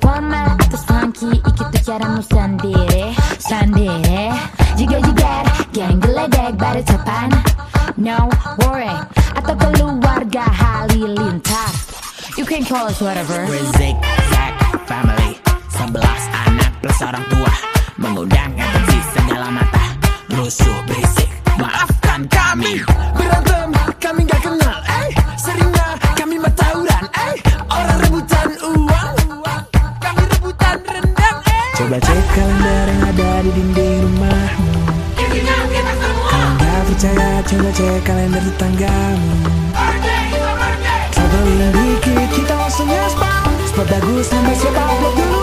format Tersanki ikut bicaramu sendiri Sendiri. Jigar-jigar Geng geledek baru depan No worry Atau keluarga halilintar You can call us whatever. We're zigzag family Sebelas anak plus orang tua. Mengundang atensi segala mata. Rusuh berisik Maafkan kami. Berantem kami gak kenal cek kalender yang ada di dinding rumahmu. Kalau nggak percaya coba cek kalender tetanggamu. Traveling dikit kita langsung ngaspal Spot bagus siapa upload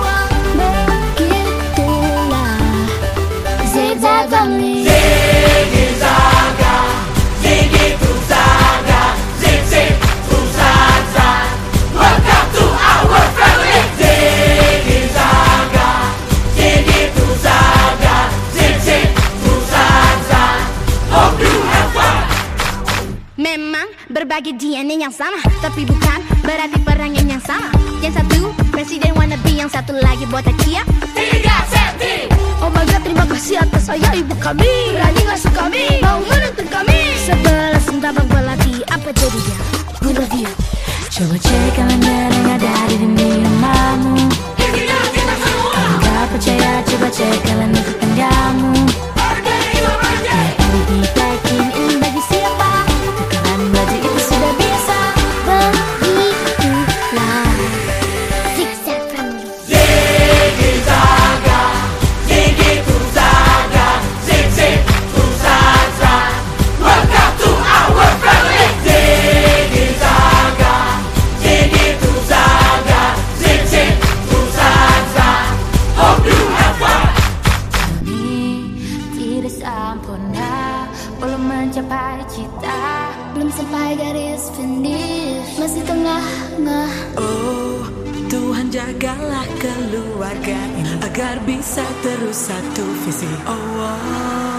berbagi DNA yang sama Tapi bukan berarti perangan yang sama. Yang satu presiden wannabe Yang satu lagi buat Kia Tiga senti. Oh my god terima kasih atas ayah ibu kami. Berani ngasuh kami Mau menuntut kami. Sebelas tabak belati Apa jadinya? We love you Coba cek kalender sempurna Belum mencapai cita? Belum sampai garis finish. Masih tengah-tengah Oh Tuhan jagalah keluarga ini Agar bisa terus satu visi. Oh, oh.